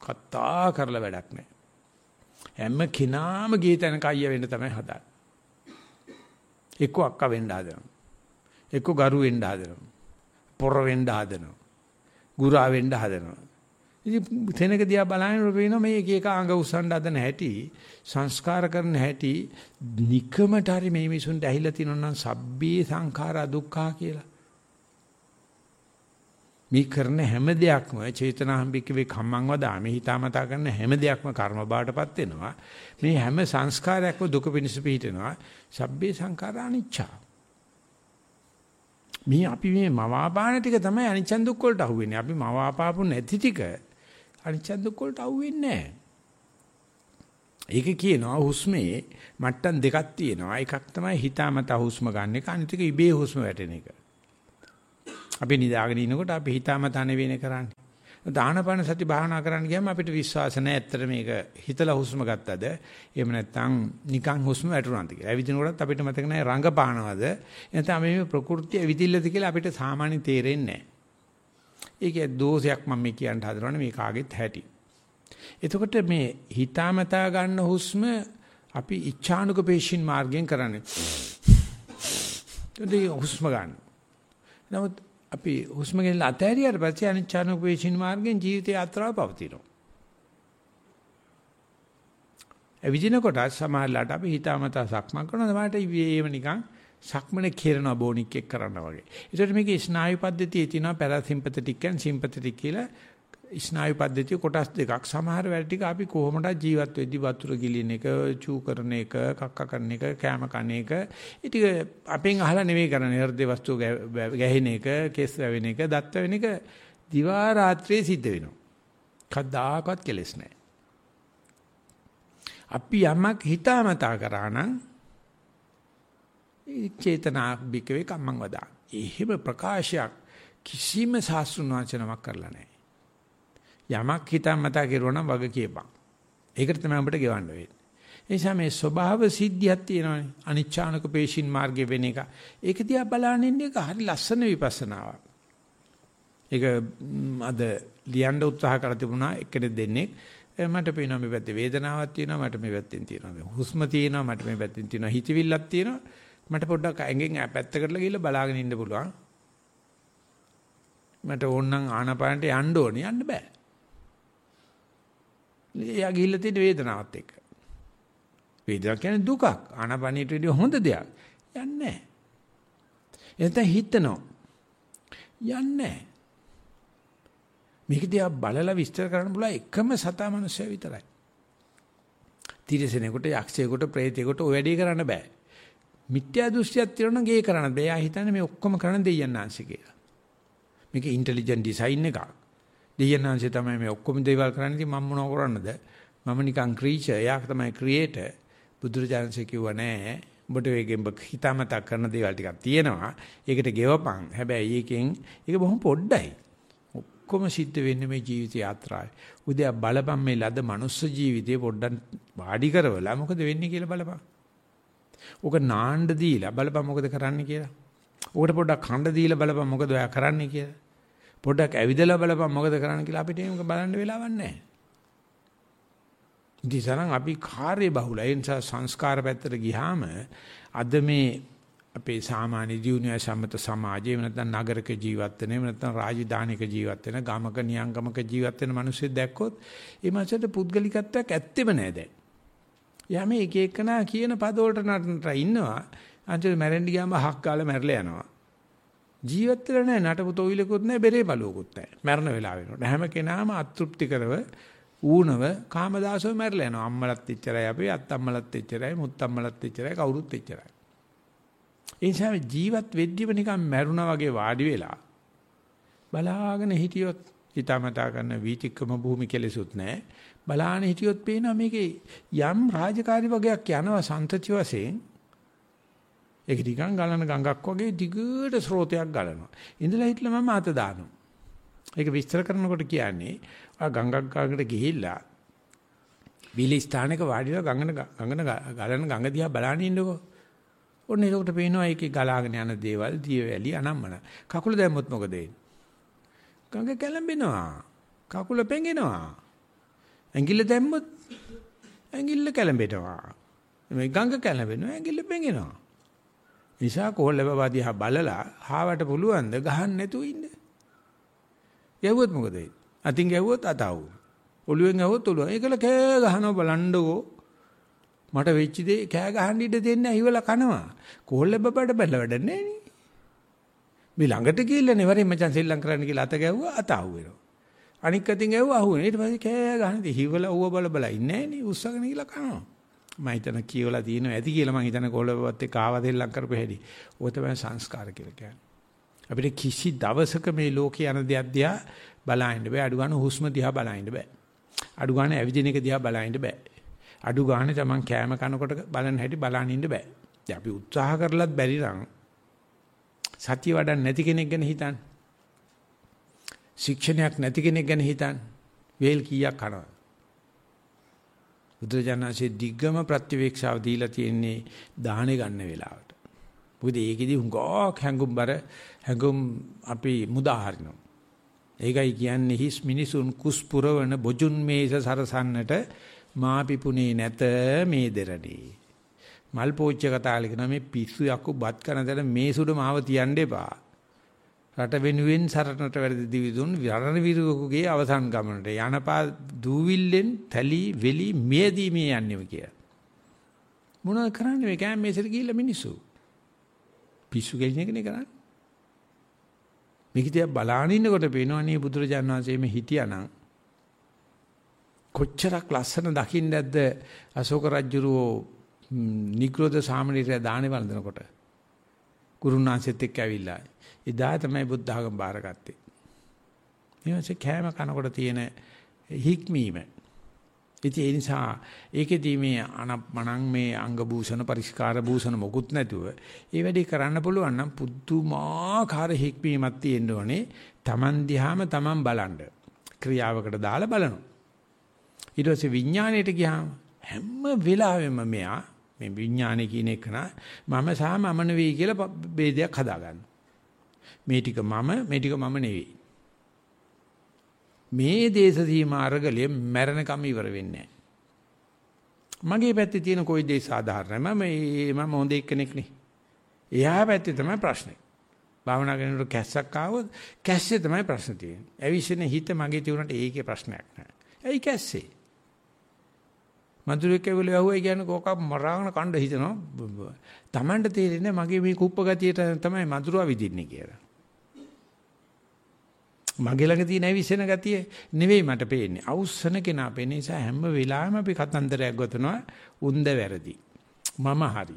කතා කරලා වැඩක් නැහැ. හැම කෙනාම ගිය තැනක අයියා වෙන්න තමයි හදන්නේ. එක්ක අක්කා වෙන්න හදනවා. එක්ක ගරු වෙන්න හදනවා. පොර වෙන්න හදනවා. ගුරා වෙන්න හදනවා. ඉතින් තැනක දිහා බලනකොට පේනවා මේ එක එක අඟ උස්සන්න හදන හැටි සංස්කාර කරන හැටි নিকමට හරි මේ මිසුන්ට ඇහිලා තිනොනම් සබ්බේ සංඛාරා දුක්ඛා කියලා. මේ කරන හැම දෙයක්ම චේතනාම්බිකවේ කම්මං වදාමි හිතාමතා කරන හැම දෙයක්ම කර්ම බාටපත් වෙනවා. මේ හැම සංස්කාරයක්ම දුක පිණිස පිහිටනවා. සබ්බේ සංඛාරා අනිච්චා. මේ අපි මේ මවාපාන ටික තමයි අනිච්චන් දුක් වලට අහුවෙන්නේ. අපි මවාපාපු නැති ටික අනිච්චන් දුක් වලට අහුවෙන්නේ නැහැ. ඒක කියනවා හුස්මේ මට්ටම් දෙකක් තියෙනවා. එකක් තමයි හිතාමතා හුස්ම ගන්න එක. අනිත් එක ඉබේ හුස්ම වැටෙන එක. අපි නිදාගෙන ඉනකොට අපි හිතාමතා නෙවෙයිනේ කරන්නේ. දානපන සති භාවනා කරන්න ගියාම අපිට විශ්වාස නැහැ ඇත්තට මේක හිතලා හුස්ම ගත්තද එහෙම නැත්නම් නිකන් හුස්ම වැටුණාද කියලා. ඇවිදිනකොටත් අපිට මතක නැහැ රංගපානවද නැත්නම් මේ ප්‍රകൃතිය ඇවිදිල්ලද කියලා අපිට සාමාන්‍ය තේරෙන්නේ නැහැ. ඒකේ දෝෂයක් මම මේ කියන්න හදනවනේ මේ කාගෙත් හැටි. එතකොට මේ හිතාමතා ගන්න හුස්ම අපි ඉච්ඡානුක පේශින් මාර්ගයෙන් කරන්නේ. ඒ හුස්ම ගන්න. නමුත් අපි හුස්ම ගෙනලා අතහැරියට පස්සේ අනිච්චානුක පේශින් මාර්ගයෙන් ජීවිතය අත්‍රාව පවතිනවා. එවිදින කොට සමහරලාට අපි හිතාමතා සක්මන් කරනවා සමහරට ඉවේම නිකන් සක්මනේ කෙරෙනවා බෝනික් එක් කරනවා වගේ. ඒකට මේකේ ස්නායු පද්ධතියේ තියෙනවා පැරාසිම්පතටික් and සිම්පතටික් කියලා ස්නායු පද්ධතිය කොටස් දෙකක්. සමහර වැඩ ටික අපි කොහොමද ජීවත් වෙද්දි වතුර ගිලින එක චූ කරන එක කක්ක කරන එක කෑම කන එක ඉතින් අපෙන් අහලා නෙවෙයි කරන්නේ. හෘද වස්තු ගැහෙන එක කෙස් වැවෙන එක දත් වැවෙන එක දිවා රාත්‍රියේ සිද්ධ වෙනවා. කද්දාකවත් කෙලස් නැහැ. අපි යමක් හිතාමතා කරා නම් චේතනා බිකවේ කම්මං වදා එහෙම ප්‍රකාශයක් කිසිම සාස්ෘණවචනමක් කරලා නැහැ. යමක් හිතමතා කෙරුවා නම් වග කියපන්. ඒකට තමයි අපිට ගෙවන්න වෙන්නේ. ඒ නිසා මේ ස්වභාව සිද්ධියක් තියෙනවානේ. අනිච්ඡානක පේශින් මාර්ගේ වෙන එක. ඒක දිහා බලන ඉන්න එක හරි ලස්සන විපස්සනාවක්. ඒක අද ලියන්න උත්සාහ කර තිබුණා එක්කෙනෙක් දෙන්නේ මට පේනවා මේ පැත්තේ වේදනාවක් තියෙනවා මට මේ පැත්තෙන් තියෙනවා මේ හුස්ම තියෙනවා මට මේ පැත්තෙන් තියෙනවා හිතවිල්ලක් තියෙනවා මට පොඩ්ඩක් ඇඟෙන් පැත්තකට ගිහලා බලාගෙන ඉන්න පුළුවන් මට ඕනනම් ආනපානට යන්න ඕනේ යන්න බෑ එයා ගිහිල්ලා තියෙන වේදනාවත් එක්ක. වේදනාව කියන්නේ දුකක්. ආනපනියට වඩා හොඳ දෙයක්. යන්නේ නැහැ. එතන හිතනවා. යන්නේ මේක දිහා බලලා විස්තර කරන්න බුලා එකම සතා මනුස්සය විතරයි. තිරසනෙකුට යක්ෂයෙකුට ප්‍රේතයෙකුට ඔය වැඩේ කරන්න බෑ. මිත්‍යා දෘෂ්ටියක් තියෙනවා ගේ කරන්න බෑ. එයා හිතන්නේ මේ ඔක්කොම කරන දෙයයන් ආංශ කියලා. මේක ඉන්ටෙලිජන්ට් ඩිසයින් එකක්. දෙයයන්ාංශය තමයි මේ ඔක්කොම දේවල් කරන්නේ. ඉතින් මම මොනව කරන්නද? මම නිකන් ක්‍රීචර්. එයා තමයි ක්‍රියේටර්. බුදුරජාණන්සේ කිව්වා නෑ. ඔබට ඒකෙන් හිතාමතා කරන දේවල් ටිකක් තියෙනවා. ඒකට ගෙවපන්. හැබැයි ඒකෙන් ඒක බොහොම පොඩ්ඩයි. ඔක්කොම සිද්ධ වෙන්නේ මේ ජීවිත යාත්‍රාවේ. උදේ බලපන් මේ ලද මනුස්ස ජීවිතේ පොඩ්ඩක් වාඩි කරවලා මොකද වෙන්නේ කියලා බලපන්. ඕක නාන්න දීලා බලපන් මොකද කරන්න කියලා. ඕකට පොඩ්ඩක් කණ්ඩ දීලා බලපන් මොකද ඔයා කරන්නේ කියලා. පොඩ්ඩක් ඇවිදලා බලපන් මොකද කරන්න කියලා අපිට ඒක බලන්න වෙලාවක් නැහැ. ඉතින් අපි කාර්ය බහුලයි. ඒ නිසා සංස්කාර පැත්තට ගියාම අද මේ අපේ සාමාන්‍ය ජීවනය සම්මත සමාජයේ නැත්නම් නගරක ජීවත් වෙන එහෙම නැත්නම් රාජධානික ජීවත් වෙන ගමක නියංගමක ජීවත් වෙන මිනිස්සු දැක්කොත් ඒ මාසයට පුද්ගලිකත්වයක් ඇත්තෙම නැහැ දැන්. යා මේ එක එකනා කියන පද වලට නටනට ඉන්නවා. අන්තිමට මැරෙන්න ගියාම හක් ගාලා මැරලා යනවා. ජීවත් වෙලා නැහැ නටපු තොইলකුත් නැහැ බෙරේ බලුවකුත් නැහැ මරණ වෙලාව වෙනකොට හැම කෙනාම අතෘප්ති කරව ඌනව කාමදාසව මැරලා යනවා. අම්මලත් එච්චරයි අපි අත්තම්මලත් එච්චරයි මුත්තම්මලත් එච්චරයි කවුරුත් එච්චරයි. ඒ නිසා ජීවත් වෙද්දිම නිකන් මැරුණා වගේ වාඩි වෙලා බලාගෙන හිටියොත් හිතාමතා කරන වීතික්කම භූමි කෙලෙසුත් නැහැ බලාන හිටියොත් පේනවා මේකේ යම් රාජකාරි වගේක් යනවා සන්තති වශයෙන් ඒක නිකන් ගලන ගඟක් වගේ දිගට ස්රෝතයක් ගලනවා. ඉඳලා හිටලා මම අත දානවා. ඒක විස්තර කරනකොට කියන්නේ ආ ගඟක් ගඟට ගිහිල්ලා විලි ස්ථානයක වාඩිලා ගඟන ගඟන ගලන ගඟ දිහා බලන ඉන්නකෝ. ඔන්න ඒකට පේනවා ඒකේ ගලාගෙන යන දේවල් දිය වැලි අනම්මන. කකුල දැම්මොත් මොකද වෙන්නේ? ගඟ කැළඹෙනවා. කකුල පෙඟෙනවා. ඇඟිල්ල දැම්මොත් ඇඟිල්ල කැළඹෙනවා. මේ ගඟ කැළඹෙනවා ඇඟිල්ල පෙඟෙනවා. නිසා කොහොල්ල බබා දිහා බලලා හාවට පුළුවන් ද ගහන්න නැතුව ඉන්න. ගැව්වොත් මොකද වෙන්නේ? අතින් ගැව්වොත් අතවු. ඔළුවෙන් ගැව්වොත් ඔළුව. ඒකල කෑ ගහනවා බලන්නකෝ. මට වෙච්ච දේ කෑ ගහන්න ඉඩ දෙන්නේ ඇහිවල කනවා. කොහොල්ල බබාට බැල වැඩ නැහැ මේ ළඟට ගිහිල්ලානේ වරේ මචං සෙල්ලම් කරන්න කියලා අත ගැව්වා අත අහුවෙනවා. අනික් අතින් ගැව්වා අහුවෙනවා. ඊට පස්සේ කෑ ගහන්නේ හිවල ඌව බල බල ඉන්නේ නෑනේ උස්සගෙන ගිහලා කනවා. මම හිතන කියවලා තියෙනවා ඇති කියලා මම හිතන කොළබවත් එක්ක ආව දෙල්ලම් කරපු හැටි. ඔය තමයි සංස්කාර කියලා කියන්නේ. අපිට කිසි දවසක මේ ලෝකේ යන දෙයක් දිහා බලන්න බෑ. අඩු ගන්න හුස්ම දිහා බලන්න බෑ. අඩු ගන්න ඇවිදින එක දිහා බලන්න බෑ. අඩු ගන්න තමන් කෑම කනකොට බලන්න හැටි බලන්න ඉන්න බෑ. ඉතින් අපි උත්සාහ කරලත් බැරි නම් සතිය වඩන්න නැති කෙනෙක් ගැන හිතන්න. ශික්ෂණයක් නැති කෙනෙක් ගැන හිතන්න. වේල් කීයක් කනවා. බුදුරජාණන්සේ දිග්ගම ප්‍රතිවේක්ෂාව දීලා තියෙන්නේ දාහනේ ගන්න වෙලාවට. මොකද ඒකෙදි හුඟක් හැඟුම්බර හැඟුම් අපි මුදා හරිනවා. ඒකයි කියන්නේ හිස් මිනිසුන් කුස්පුරවන බොජුන් මේස සරසන්නට මාපිපුනේ නැත මේ දෙරණේ. මල් පෝච්ච කතාල කියන මේ පිස්සු යකු බත් කරන තැන මේ සුඩ මාව තියන්න එපා. රට වෙනුවෙන් සරණට වැඩි දිවිදුන් රණ විරුවෙකුගේ අවසන් ගමනට යනපා දූවිල්ලෙන් තලි වෙලි මියදී මේ යන්නේ කිය. මොනවද කරන්නේ මේ කෑම මේසෙට ගිහිල්ලා මිනිස්සු. පිස්සු ගෙලින එකනේ කරන්නේ. මේක දිහා බලාගෙන ඉන්නකොට පේනවනේ බුදුරජාණන් වහන්සේ මේ හිටියානම් කොච්චරක් ලස්සන දකින්න නැද්ද අශෝක රජුරෝ නිග්‍රෝධ සාමණේරය දානේ වන්දනකොට ගුරුනාංශෙත් එක්ක ඇවිල්ලා එදා තමයි බුද්ධ ආගම බාරගත්තේ. ඊමණසේ කෑම කනකොට තියෙන හික්මීම. ඉතින් ඒ නිසා ඒකෙදී මේ අනප්මණන් මේ අංග භූෂණ පරිස්කාර භූෂණ මොකුත් නැතුව ඒ වැඩේ කරන්න පුළුවන් නම් පුදුමාකාර හික්මීමක් තියෙන්න ඕනේ. Taman දිහාම Taman බලන්න. ක්‍රියාවකට දාලා බලනවා. ඊට පස්සේ විඥාණයට ගියාම හැම වෙලාවෙම මෙයා මේ විඥානය කියන එක මම සහ මම නෙවෙයි කියලා ભેදයක් හදාගන්න. මේ ටික මම මේ ටික මම නෙවෙයි. මේ දේශ සීමා අරගලෙ මැරෙනකම් ඉවර වෙන්නේ මගේ පැත්තේ තියෙන કોઈ දේ සාධාරණයි. මම මේ මම හොඳ එක්කෙනෙක් නේ. එයා පැත්තේ තමයි ප්‍රශ්නේ. භාවනා කරනකොට කැස්සක් ආවොත් කැස්සේ තමයි ප්‍රශ්න තියෙන්නේ. ඇවිස්සෙන හිත මගේ තියුණට ඒකේ ප්‍රශ්නයක් නෑ. ඇයි කැස්සේ? මధుරෙක් ඇවිල්ලා යහුවයි කියන්නේ කෝකක් මරාගෙන කණ්ඩ හිතනවා. Tamanට තේරෙන්නේ මගේ මේ කුප්ප ගතියට තමයි මధుරවා විදින්නේ කියලා. මගේ ළඟ තියෙන ඇවිස්සෙන ගතිය නෙවෙයි මට පේන්නේ. අවුස්සන කෙනා පේන නිසා හැම වෙලාවෙම අපි කතන්දරයක් ගොතනවා උන්ද වැරදි. මම හරි.